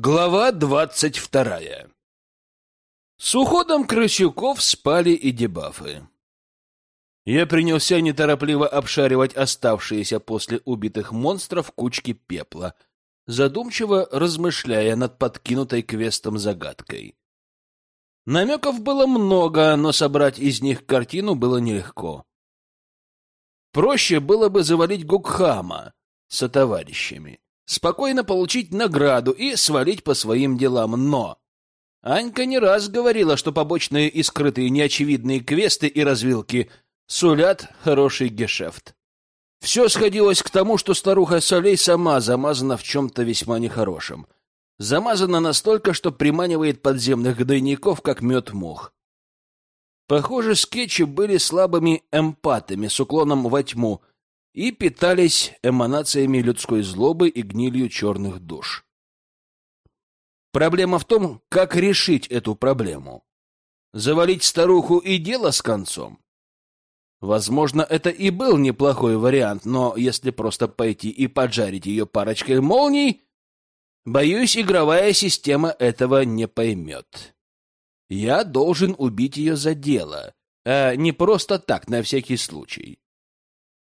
Глава двадцать вторая С уходом Крысюков спали и дебафы. Я принялся неторопливо обшаривать оставшиеся после убитых монстров кучки пепла, задумчиво размышляя над подкинутой квестом загадкой. Намеков было много, но собрать из них картину было нелегко. Проще было бы завалить Гукхама со товарищами спокойно получить награду и свалить по своим делам, но... Анька не раз говорила, что побочные и скрытые неочевидные квесты и развилки сулят хороший гешефт. Все сходилось к тому, что старуха Солей сама замазана в чем-то весьма нехорошем. Замазана настолько, что приманивает подземных гдойников, как мед мух. Похоже, скетчи были слабыми эмпатами с уклоном во тьму, и питались эманациями людской злобы и гнилью черных душ. Проблема в том, как решить эту проблему. Завалить старуху и дело с концом? Возможно, это и был неплохой вариант, но если просто пойти и поджарить ее парочкой молний, боюсь, игровая система этого не поймет. Я должен убить ее за дело, а не просто так, на всякий случай.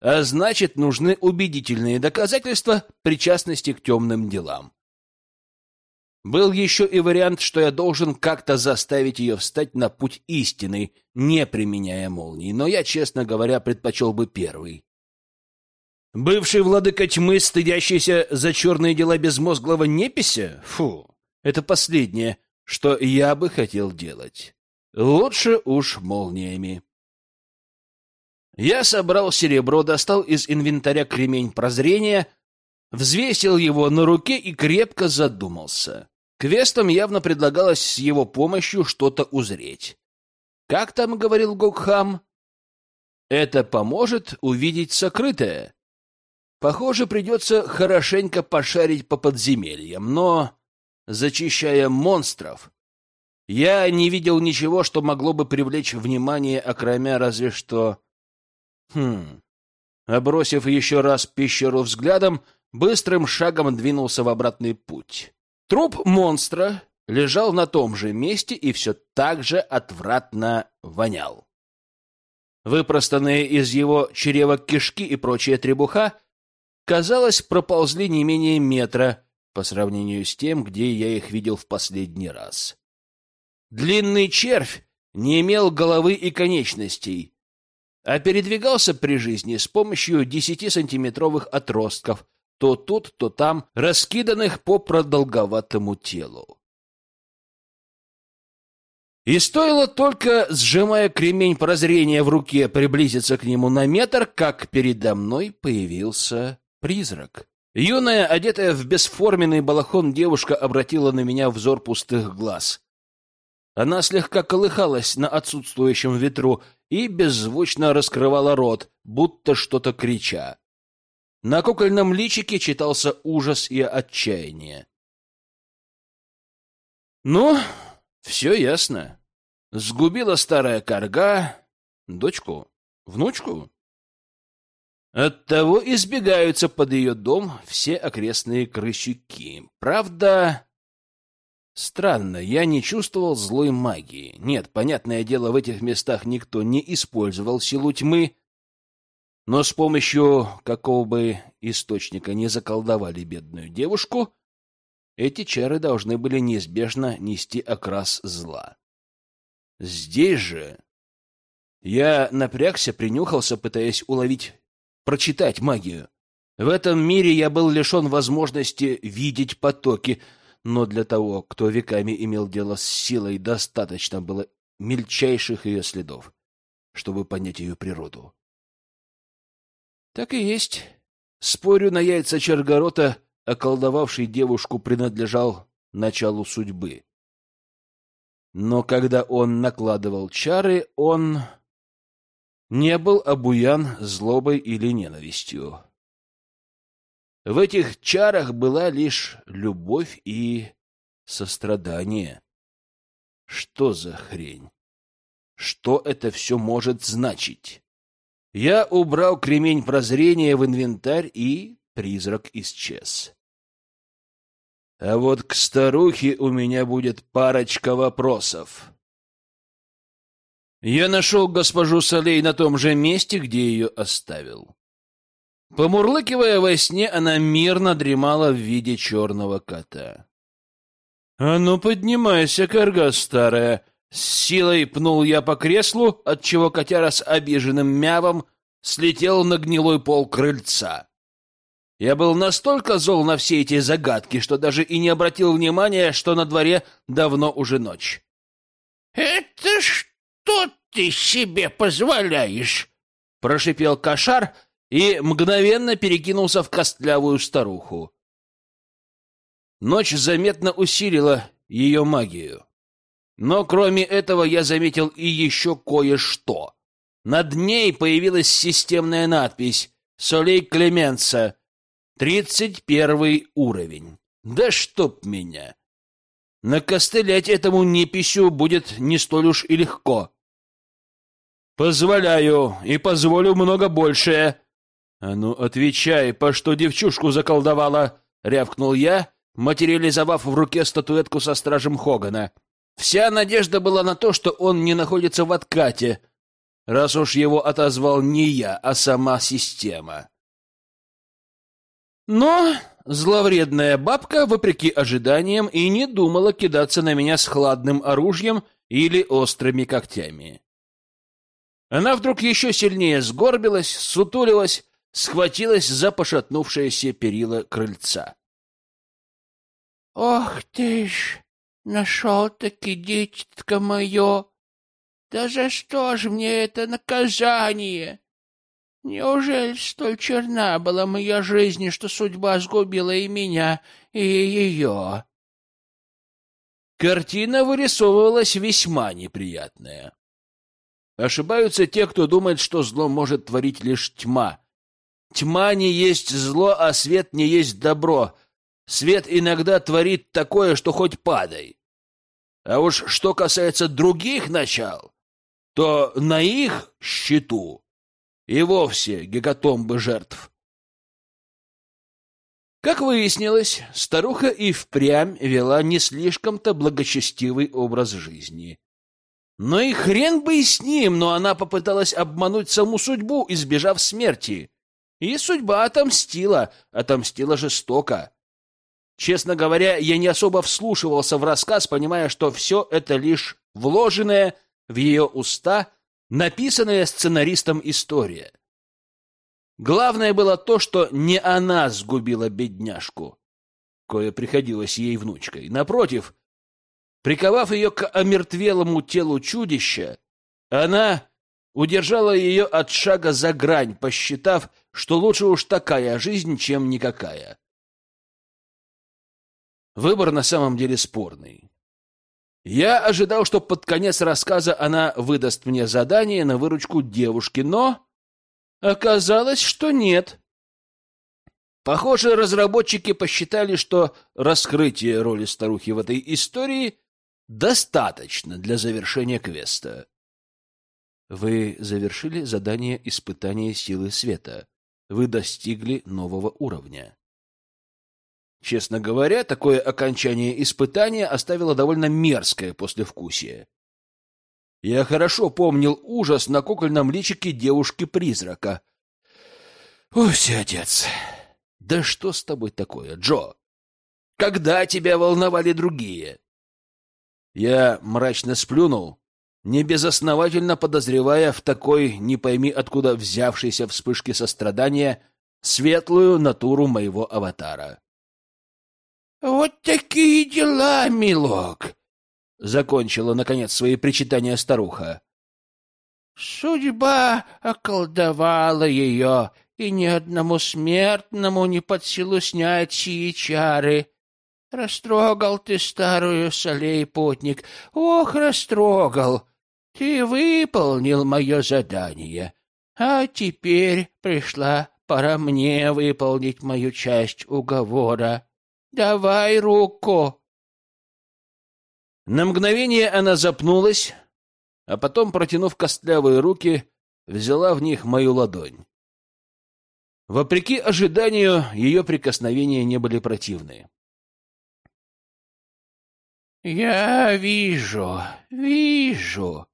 А значит, нужны убедительные доказательства причастности к темным делам. Был еще и вариант, что я должен как-то заставить ее встать на путь истины, не применяя молнии, но я, честно говоря, предпочел бы первый. Бывший владыка тьмы, стыдящийся за черные дела безмозглого непися? Фу, это последнее, что я бы хотел делать. Лучше уж молниями. Я собрал серебро, достал из инвентаря кремень прозрения, взвесил его на руке и крепко задумался. Квестом явно предлагалось с его помощью что-то узреть. Как там говорил Гокхам? Это поможет увидеть сокрытое. Похоже, придется хорошенько пошарить по подземельям, но, зачищая монстров, я не видел ничего, что могло бы привлечь внимание, окромя разве что Хм. Обросив еще раз пещеру взглядом, быстрым шагом двинулся в обратный путь. Труп монстра лежал на том же месте и все так же отвратно вонял. Выпростанные из его чрева кишки и прочая требуха, казалось, проползли не менее метра по сравнению с тем, где я их видел в последний раз. Длинный червь не имел головы и конечностей, а передвигался при жизни с помощью десятисантиметровых отростков, то тут, то там, раскиданных по продолговатому телу. И стоило только, сжимая кремень прозрения в руке, приблизиться к нему на метр, как передо мной появился призрак. Юная, одетая в бесформенный балахон девушка обратила на меня взор пустых глаз. Она слегка колыхалась на отсутствующем ветру и беззвучно раскрывала рот, будто что-то крича. На кукольном личике читался ужас и отчаяние. Ну, все ясно. Сгубила старая корга дочку, внучку. Оттого избегаются под ее дом все окрестные крысюки. Правда, Странно, я не чувствовал злой магии. Нет, понятное дело, в этих местах никто не использовал силу тьмы, но с помощью какого бы источника не заколдовали бедную девушку, эти чары должны были неизбежно нести окрас зла. Здесь же я напрягся, принюхался, пытаясь уловить, прочитать магию. В этом мире я был лишен возможности видеть потоки — но для того, кто веками имел дело с силой, достаточно было мельчайших ее следов, чтобы понять ее природу. Так и есть. Спорю на яйца Чергорота, околдовавший девушку принадлежал началу судьбы. Но когда он накладывал чары, он не был обуян злобой или ненавистью. В этих чарах была лишь любовь и сострадание. Что за хрень? Что это все может значить? Я убрал кремень прозрения в инвентарь, и призрак исчез. А вот к старухе у меня будет парочка вопросов. Я нашел госпожу Солей на том же месте, где ее оставил. Помурлыкивая во сне, она мирно дремала в виде черного кота. — А ну, поднимайся, корга старая! С силой пнул я по креслу, отчего котяра с обиженным мявом слетел на гнилой пол крыльца. Я был настолько зол на все эти загадки, что даже и не обратил внимания, что на дворе давно уже ночь. — Это что ты себе позволяешь? — прошипел кошар и мгновенно перекинулся в костлявую старуху. Ночь заметно усилила ее магию. Но кроме этого я заметил и еще кое-что. Над ней появилась системная надпись «Солей Клеменса», Тридцать первый уровень. Да чтоб меня! Накостылять этому неписью будет не столь уж и легко. Позволяю и позволю много большее. А ну, отвечай, по что девчушку заколдовала? Рявкнул я, материализовав в руке статуэтку со стражем Хогана. Вся надежда была на то, что он не находится в откате, раз уж его отозвал не я, а сама система. Но зловредная бабка, вопреки ожиданиям, и не думала кидаться на меня с хладным оружием или острыми когтями. Она вдруг еще сильнее сгорбилась, сутулилась, схватилась за пошатнувшееся перила крыльца. — Ох ты ж, нашел-таки дитятка мое! Да за что ж мне это наказание? Неужели столь черна была моя жизнь, что судьба сгубила и меня, и ее? Картина вырисовывалась весьма неприятная. Ошибаются те, кто думает, что зло может творить лишь тьма. Тьма не есть зло, а свет не есть добро. Свет иногда творит такое, что хоть падай. А уж что касается других начал, то на их счету и вовсе гекатомбы жертв. Как выяснилось, старуха и впрямь вела не слишком-то благочестивый образ жизни. Но и хрен бы и с ним, но она попыталась обмануть саму судьбу, избежав смерти. И судьба отомстила, отомстила жестоко. Честно говоря, я не особо вслушивался в рассказ, понимая, что все это лишь вложенное в ее уста написанная сценаристом история. Главное было то, что не она сгубила бедняжку, кое приходилось ей внучкой. Напротив, приковав ее к омертвелому телу чудища, она удержала ее от шага за грань, посчитав, что лучше уж такая жизнь, чем никакая. Выбор на самом деле спорный. Я ожидал, что под конец рассказа она выдаст мне задание на выручку девушки, но оказалось, что нет. Похоже, разработчики посчитали, что раскрытие роли старухи в этой истории достаточно для завершения квеста. Вы завершили задание испытания силы света. Вы достигли нового уровня. Честно говоря, такое окончание испытания оставило довольно мерзкое послевкусие. Я хорошо помнил ужас на кукольном личике девушки-призрака. О, отец! Да что с тобой такое, Джо? Когда тебя волновали другие? Я мрачно сплюнул, небезосновательно подозревая в такой, не пойми откуда взявшейся вспышке сострадания, светлую натуру моего аватара. Вот такие дела, милок, закончила наконец свои причитания старуха. Судьба околдовала ее, и ни одному смертному не под силу снять сии чары. Растрогал ты старую солей путник, ох, растрогал. Ты выполнил мое задание, а теперь пришла пора мне выполнить мою часть уговора. Давай руку. На мгновение она запнулась, а потом, протянув костлявые руки, взяла в них мою ладонь. Вопреки ожиданию, ее прикосновения не были противны. Я вижу, вижу.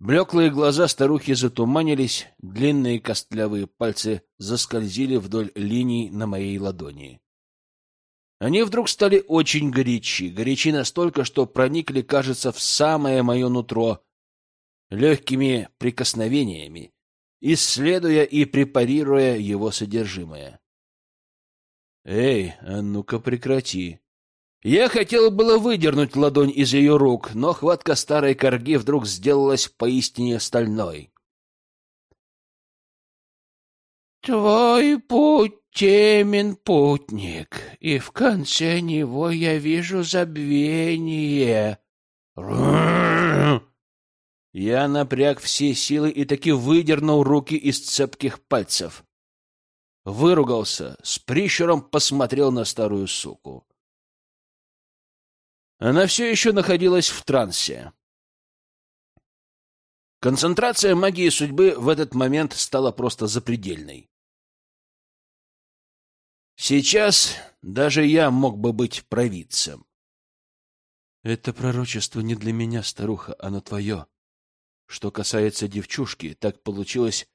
Блеклые глаза старухи затуманились, длинные костлявые пальцы заскользили вдоль линий на моей ладони. Они вдруг стали очень горячи, горячи настолько, что проникли, кажется, в самое мое нутро, легкими прикосновениями, исследуя и препарируя его содержимое. «Эй, а ну-ка прекрати!» Я хотел было выдернуть ладонь из ее рук, но хватка старой корги вдруг сделалась поистине стальной. «Твой путь темен, путник, и в конце него я вижу забвение». Я напряг все силы и таки выдернул руки из цепких пальцев. Выругался, с прищуром посмотрел на старую суку. Она все еще находилась в трансе. Концентрация магии судьбы в этот момент стала просто запредельной. Сейчас даже я мог бы быть провидцем. Это пророчество не для меня, старуха, оно твое. Что касается девчушки, так получилось,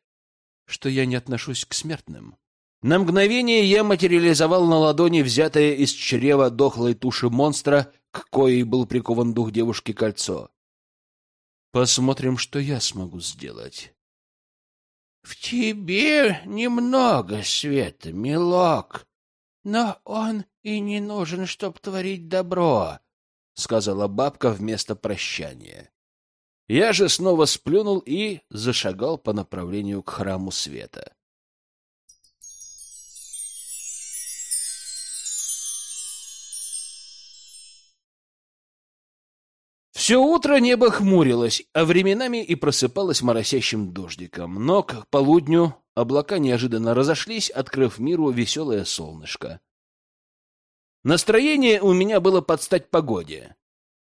что я не отношусь к смертным. На мгновение я материализовал на ладони взятое из чрева дохлой туши монстра, к коей был прикован дух девушки кольцо. Посмотрим, что я смогу сделать. — В тебе немного света, милок, но он и не нужен, чтоб творить добро, — сказала бабка вместо прощания. Я же снова сплюнул и зашагал по направлению к храму света. Все утро небо хмурилось, а временами и просыпалось моросящим дождиком. Но к полудню облака неожиданно разошлись, открыв миру веселое солнышко. Настроение у меня было под стать погоде.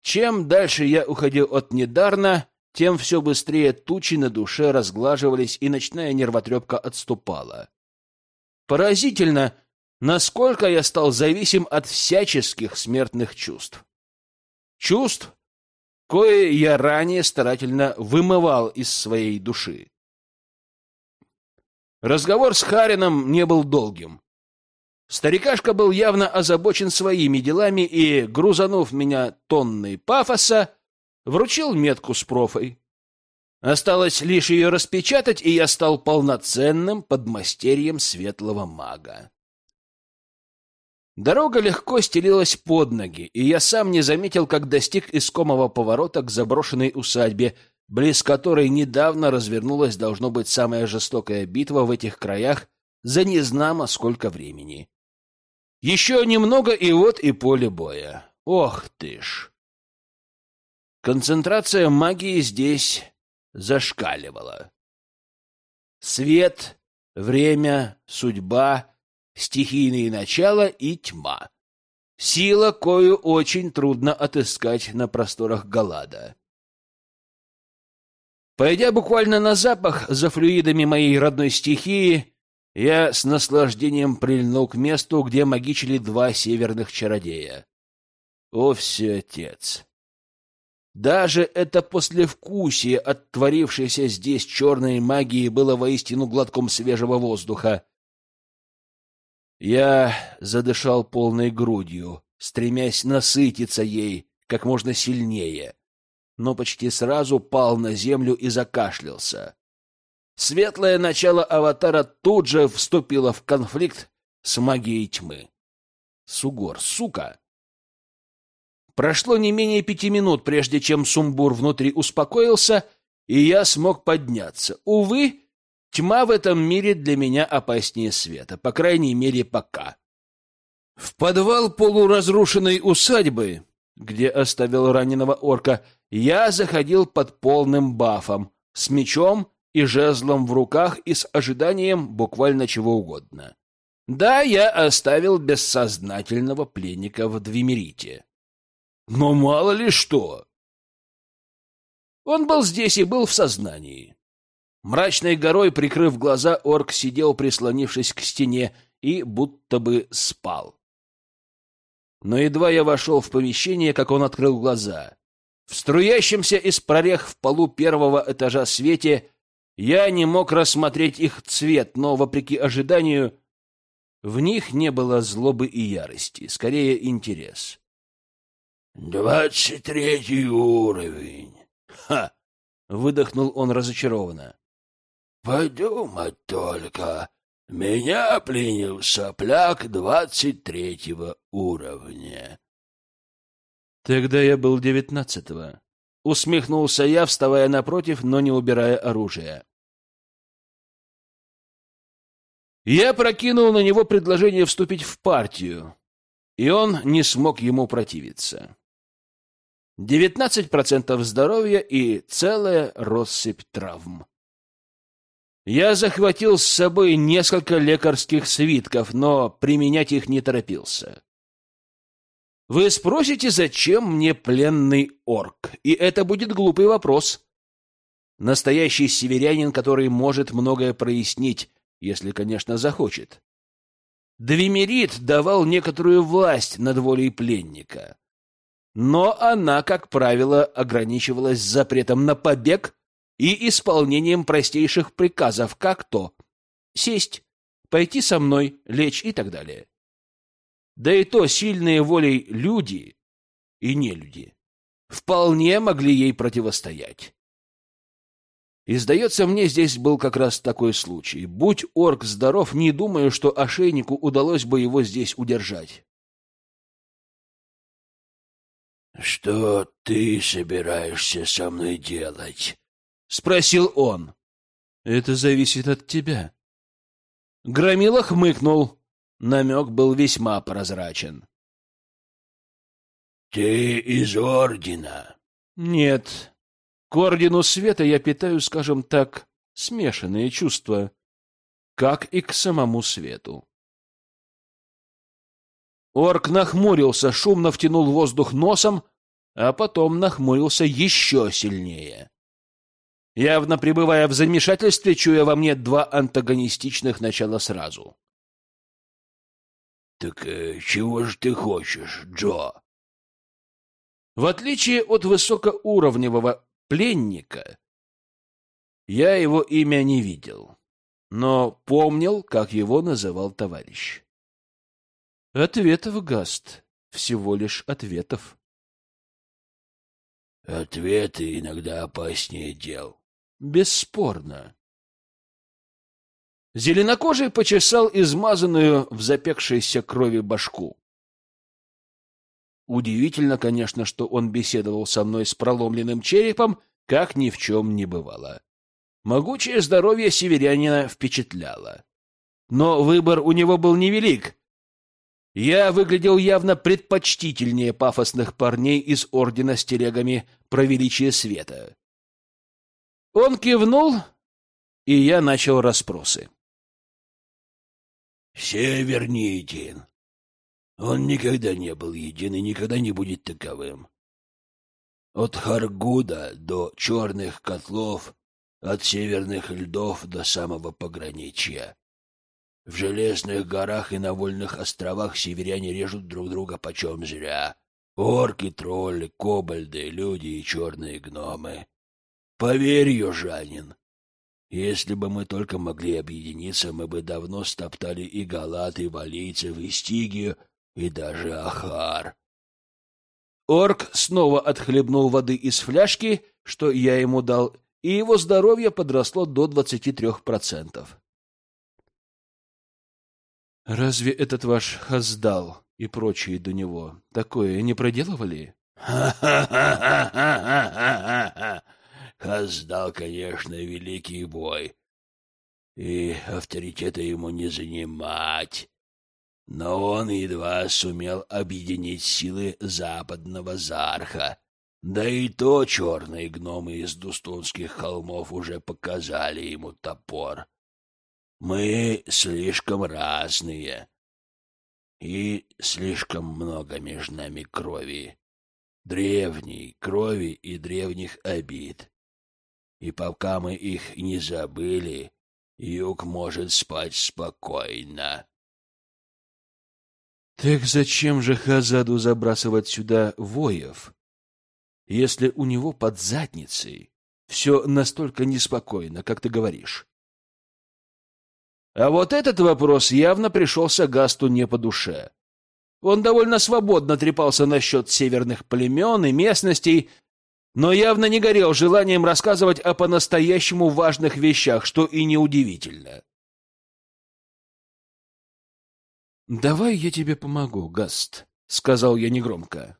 Чем дальше я уходил от Недарна, тем все быстрее тучи на душе разглаживались, и ночная нервотрепка отступала. Поразительно, насколько я стал зависим от всяческих смертных чувств. Чувств, кое я ранее старательно вымывал из своей души. Разговор с Харином не был долгим. Старикашка был явно озабочен своими делами и, грузанув меня тонной пафоса, вручил метку с профой. Осталось лишь ее распечатать, и я стал полноценным подмастерьем светлого мага. Дорога легко стелилась под ноги, и я сам не заметил, как достиг искомого поворота к заброшенной усадьбе, близ которой недавно развернулась, должно быть, самая жестокая битва в этих краях за незнамо сколько времени. Еще немного, и вот и поле боя. Ох ты ж! Концентрация магии здесь зашкаливала. Свет, время, судьба — стихийные начала и тьма. Сила, кою очень трудно отыскать на просторах Галада. Пойдя буквально на запах за флюидами моей родной стихии, я с наслаждением прильнул к месту, где магичили два северных чародея. О, все отец! Даже это послевкусие от творившейся здесь черной магии было воистину глотком свежего воздуха, я задышал полной грудью, стремясь насытиться ей как можно сильнее, но почти сразу пал на землю и закашлялся. Светлое начало аватара тут же вступило в конфликт с магией тьмы. Сугор, сука! Прошло не менее пяти минут, прежде чем сумбур внутри успокоился, и я смог подняться. Увы, Тьма в этом мире для меня опаснее света, по крайней мере, пока. В подвал полуразрушенной усадьбы, где оставил раненого орка, я заходил под полным бафом, с мечом и жезлом в руках и с ожиданием буквально чего угодно. Да, я оставил бессознательного пленника в Двимерите. Но мало ли что. Он был здесь и был в сознании. Мрачной горой, прикрыв глаза, орк сидел, прислонившись к стене, и будто бы спал. но едва я вошел в помещение, как он открыл глаза. В струящемся из прорех в полу первого этажа свете я не мог рассмотреть их цвет, но, вопреки ожиданию, в них не было злобы и ярости, скорее интерес. «Двадцать третий уровень!» «Ха!» — выдохнул он разочарованно. «Подумать только! Меня пленил сопляк двадцать третьего уровня!» «Тогда я был девятнадцатого», — усмехнулся я, вставая напротив, но не убирая оружие. Я прокинул на него предложение вступить в партию, и он не смог ему противиться. Девятнадцать процентов здоровья и целая россыпь травм. Я захватил с собой несколько лекарских свитков, но применять их не торопился. Вы спросите, зачем мне пленный орк? И это будет глупый вопрос. Настоящий северянин, который может многое прояснить, если, конечно, захочет. Двимерит давал некоторую власть над волей пленника. Но она, как правило, ограничивалась запретом на побег и исполнением простейших приказов, как то сесть, пойти со мной, лечь и так далее. Да и то сильные волей люди и нелюди вполне могли ей противостоять. И, сдается мне, здесь был как раз такой случай. Будь орк здоров, не думаю, что ошейнику удалось бы его здесь удержать. — Что ты собираешься со мной делать? — спросил он. — Это зависит от тебя. Громила хмыкнул. Намек был весьма прозрачен. — Ты из Ордена? — Нет, к ордену света я питаю, скажем так, смешанные чувства, как и к самому свету. Орк нахмурился, шумно втянул воздух носом, а потом нахмурился еще сильнее. Явно пребывая в замешательстве, чуя во мне два антагонистичных начала сразу. — Так э, чего же ты хочешь, Джо? В отличие от высокоуровневого пленника. Я его имя не видел, но помнил, как его называл товарищ. Ответов, Гаст, всего лишь ответов. Ответы иногда опаснее дел. Бесспорно. Зеленокожий почесал измазанную в запекшейся крови башку. Удивительно, конечно, что он беседовал со мной с проломленным черепом, как ни в чем не бывало. Могучее здоровье северянина впечатляло. Но выбор у него был невелик. Я выглядел явно предпочтительнее пафосных парней из Ордена с телегами про величие света. Он кивнул, и я начал расспросы. «Север един. Он никогда не был един и никогда не будет таковым. От Харгуда до черных котлов, от северных льдов до самого пограничья. В железных горах и на вольных островах северяне режут друг друга почем зря. Орки, тролли, кобальды, люди и черные гномы. Поверь, южанин, если бы мы только могли объединиться, мы бы давно стоптали и галат, и валийцев, и стигию, и даже Ахар. Орк снова отхлебнул воды из фляжки, что я ему дал, и его здоровье подросло до двадцати трех процентов. Разве этот ваш Хаздал и прочие до него такое не проделывали? Хаздал, конечно, великий бой, и авторитета ему не занимать. Но он едва сумел объединить силы западного Зарха. Да и то черные гномы из Дустунских холмов уже показали ему топор. Мы слишком разные, и слишком много между нами крови. Древней крови и древних обид. И пока мы их не забыли, юг может спать спокойно. Так зачем же Хазаду забрасывать сюда воев, если у него под задницей все настолько неспокойно, как ты говоришь? А вот этот вопрос явно пришелся Гасту не по душе. Он довольно свободно трепался насчет северных племен и местностей, но явно не горел желанием рассказывать о по-настоящему важных вещах, что и неудивительно. «Давай я тебе помогу, Гаст», — сказал я негромко.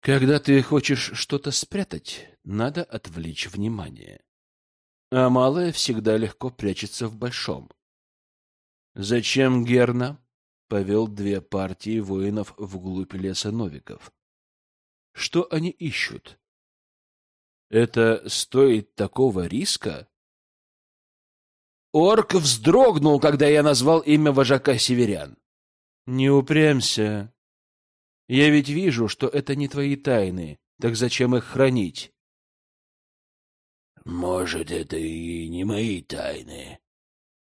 «Когда ты хочешь что-то спрятать, надо отвлечь внимание. А малое всегда легко прячется в большом. Зачем Герна повел две партии воинов вглубь леса Новиков? Что они ищут? Это стоит такого риска? Орк вздрогнул, когда я назвал имя вожака северян. Не упрямься. Я ведь вижу, что это не твои тайны, так зачем их хранить? Может, это и не мои тайны,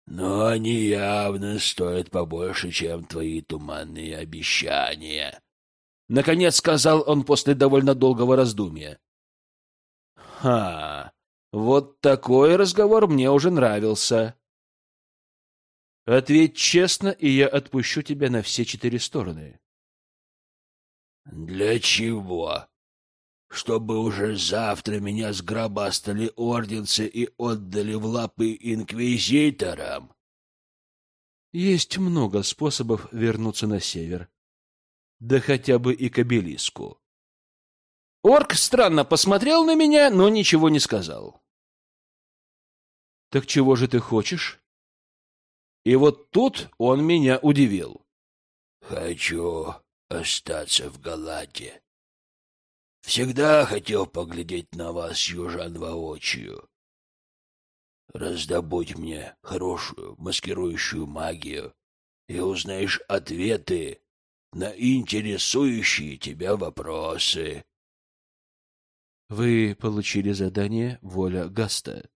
но они явно стоят побольше, чем твои туманные обещания. Наконец сказал он после довольно долгого раздумья. Ха, вот такой разговор мне уже нравился. Ответь честно, и я отпущу тебя на все четыре стороны. Для чего? Чтобы уже завтра меня сгробастали орденцы и отдали в лапы инквизиторам? Есть много способов вернуться на север да хотя бы и к обелиску. Орк странно посмотрел на меня, но ничего не сказал. — Так чего же ты хочешь? И вот тут он меня удивил. — Хочу остаться в Галате. Всегда хотел поглядеть на вас, южан, воочию. Раздобудь мне хорошую маскирующую магию, и узнаешь ответы на интересующие тебя вопросы. Вы получили задание «Воля Гаста».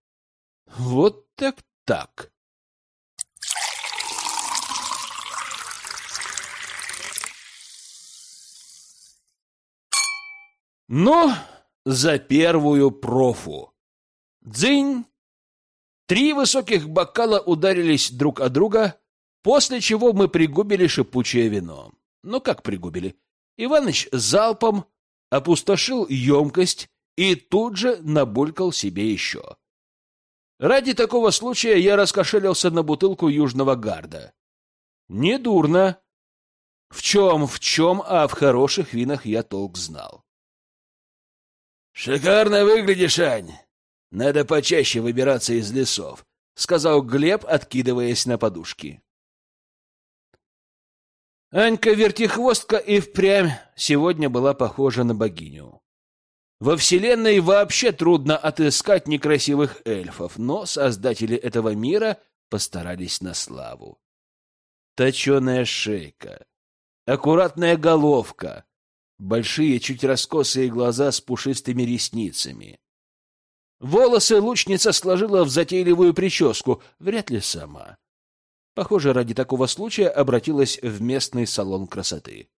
Вот так так. Но за первую профу. Дзынь! Три высоких бокала ударились друг о друга, после чего мы пригубили шипучее вино. Ну как пригубили? Иваныч залпом опустошил емкость и тут же набулькал себе еще. Ради такого случая я раскошелился на бутылку Южного Гарда. Недурно. В чем, в чем, а в хороших винах я толк знал. «Шикарно выглядишь, Ань! Надо почаще выбираться из лесов», — сказал Глеб, откидываясь на подушки. Анька-вертихвостка и впрямь сегодня была похожа на богиню. Во Вселенной вообще трудно отыскать некрасивых эльфов, но создатели этого мира постарались на славу. Точеная шейка, аккуратная головка, большие, чуть раскосые глаза с пушистыми ресницами. Волосы лучница сложила в затейливую прическу, вряд ли сама. Похоже, ради такого случая обратилась в местный салон красоты.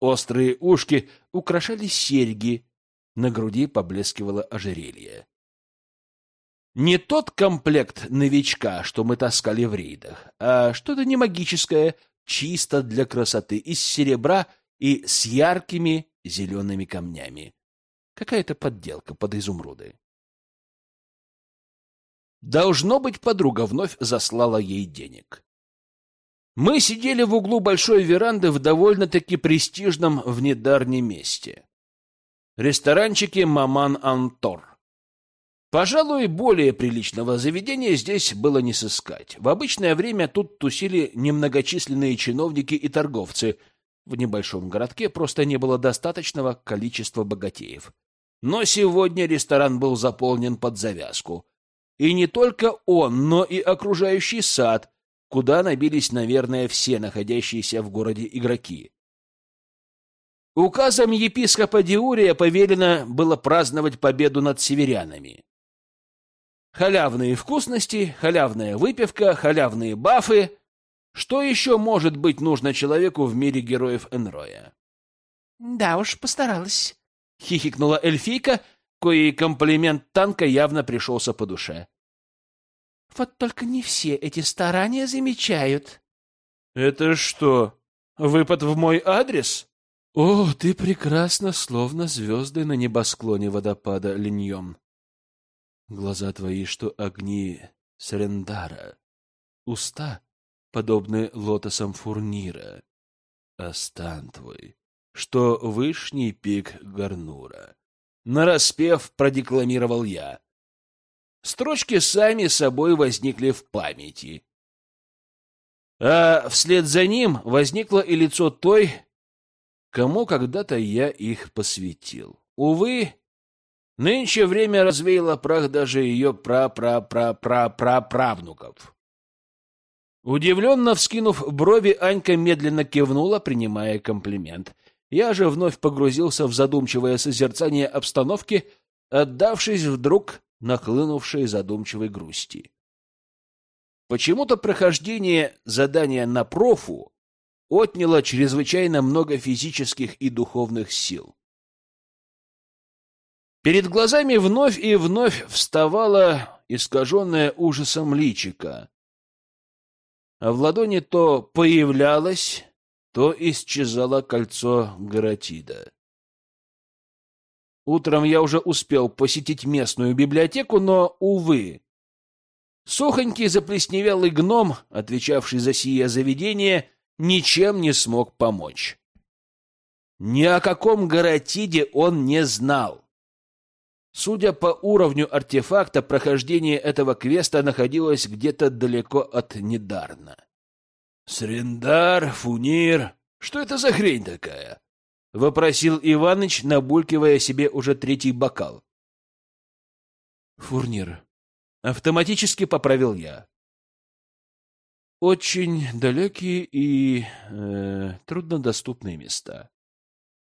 Острые ушки украшали серьги, на груди поблескивало ожерелье. Не тот комплект новичка, что мы таскали в рейдах, а что-то не магическое, чисто для красоты, из серебра и с яркими зелеными камнями. Какая-то подделка под изумруды. Должно быть, подруга вновь заслала ей денег. Мы сидели в углу большой веранды в довольно-таки престижном в Недарне месте. Ресторанчике «Маман Антор». Пожалуй, более приличного заведения здесь было не сыскать. В обычное время тут тусили немногочисленные чиновники и торговцы. В небольшом городке просто не было достаточного количества богатеев. Но сегодня ресторан был заполнен под завязку. И не только он, но и окружающий сад, куда набились, наверное, все находящиеся в городе игроки. Указом епископа Диурия повелено было праздновать победу над северянами. Халявные вкусности, халявная выпивка, халявные бафы. Что еще может быть нужно человеку в мире героев Энроя? — Да уж, постаралась. — хихикнула эльфийка, коей комплимент танка явно пришелся по душе. — Вот только не все эти старания замечают. — Это что, выпад в мой адрес? — О, ты прекрасна, словно звезды на небосклоне водопада Линьон. Глаза твои, что огни Срендара, уста подобны лотосам Фурнира, а стан твой, что вышний пик Гарнура. Нараспев продекламировал я. Строчки сами собой возникли в памяти. А вслед за ним возникло и лицо той, кому когда-то я их посвятил. Увы, нынче время развеяло прах даже ее пра-пра-пра-пра-пра-правнуков. Удивленно вскинув брови, Анька медленно кивнула, принимая комплимент. Я же вновь погрузился в задумчивое созерцание обстановки, отдавшись вдруг нахлынувшей задумчивой грусти. Почему-то прохождение задания на профу отняло чрезвычайно много физических и духовных сил. Перед глазами вновь и вновь вставала искаженная ужасом личика, а в ладони то появлялось, то исчезало кольцо Гаратида. Утром я уже успел посетить местную библиотеку, но, увы, сухонький заплесневелый гном, отвечавший за сие заведение, ничем не смог помочь. Ни о каком Гаратиде он не знал. Судя по уровню артефакта, прохождение этого квеста находилось где-то далеко от Недарна. «Срендар, Фунир, что это за хрень такая?» — вопросил Иваныч, набулькивая себе уже третий бокал. «Фурнир», — автоматически поправил я. «Очень далекие и э, труднодоступные места».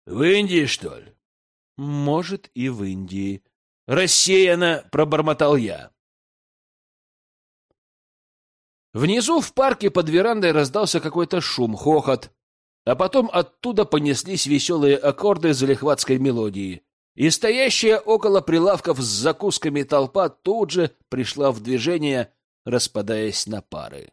«В Индии, что ли?» «Может, и в Индии», Рассеянно пробормотал я. Внизу в парке под верандой раздался какой-то шум, хохот, а потом оттуда понеслись веселые аккорды залихватской мелодии, и стоящая около прилавков с закусками толпа тут же пришла в движение, распадаясь на пары.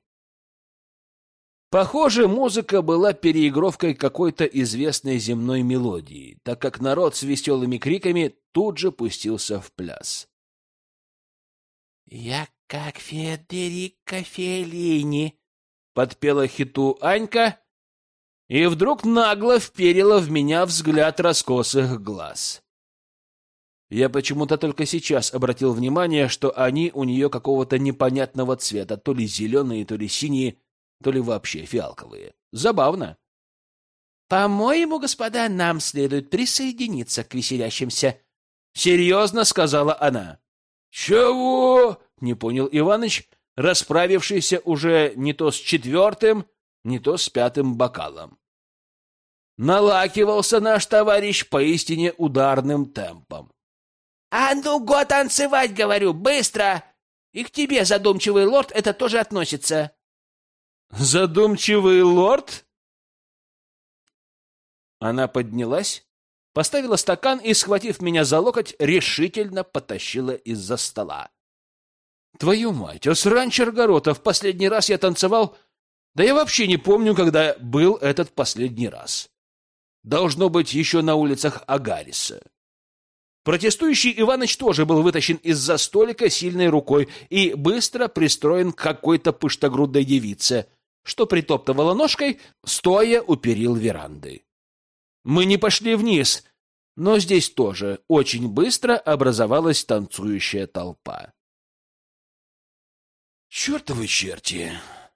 Похоже, музыка была переигровкой какой-то известной земной мелодии, так как народ с веселыми криками тут же пустился в пляс. «Я как Федерико Феллини», — подпела хиту Анька, и вдруг нагло вперила в меня взгляд раскосых глаз. Я почему-то только сейчас обратил внимание, что они у нее какого-то непонятного цвета, то ли зеленые, то ли синие, то ли вообще фиалковые. Забавно. «По-моему, господа, нам следует присоединиться к веселящимся», — серьезно сказала она. «Чего?» — не понял Иваныч, расправившийся уже не то с четвертым, не то с пятым бокалом. Налакивался наш товарищ поистине ударным темпом. «А ну, го танцевать, говорю, быстро! И к тебе, задумчивый лорд, это тоже относится!» Задумчивый лорд? Она поднялась, поставила стакан и, схватив меня за локоть, решительно потащила из-за стола. Твою мать, Осран Чергорота, в последний раз я танцевал... Да я вообще не помню, когда был этот последний раз. Должно быть, еще на улицах Агариса. Протестующий Иваныч тоже был вытащен из-за столика сильной рукой и быстро пристроен к какой-то пыштогрудной девице, что притоптывала ножкой, стоя у перил веранды. Мы не пошли вниз, но здесь тоже очень быстро образовалась танцующая толпа. Чертовы черти!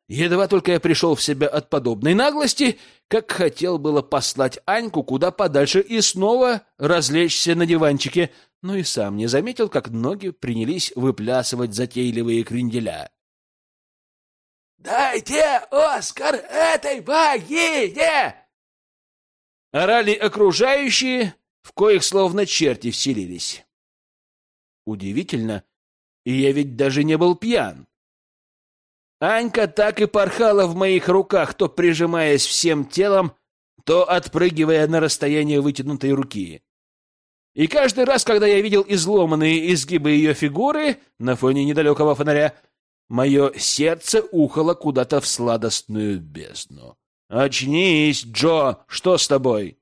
Едва только я пришел в себя от подобной наглости, как хотел было послать Аньку куда подальше и снова развлечься на диванчике, но и сам не заметил, как ноги принялись выплясывать затейливые кренделя. «Дайте, Оскар, этой богине!» Орали окружающие, в коих словно черти вселились. Удивительно, и я ведь даже не был пьян. Анька так и порхала в моих руках, то прижимаясь всем телом, то отпрыгивая на расстояние вытянутой руки. И каждый раз, когда я видел изломанные изгибы ее фигуры на фоне недалекого фонаря, мое сердце ухало куда-то в сладостную бездну. «Очнись, Джо! Что с тобой?»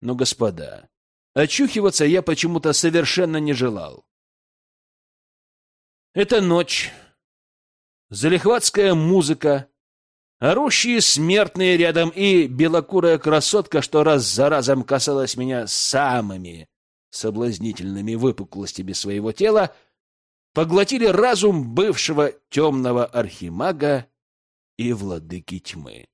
Ну, господа, очухиваться я почему-то совершенно не желал. Это ночь, залихватская музыка, орущие смертные рядом и белокурая красотка, что раз за разом касалась меня самыми соблазнительными выпуклостями своего тела, поглотили разум бывшего темного архимага и владыки тьмы.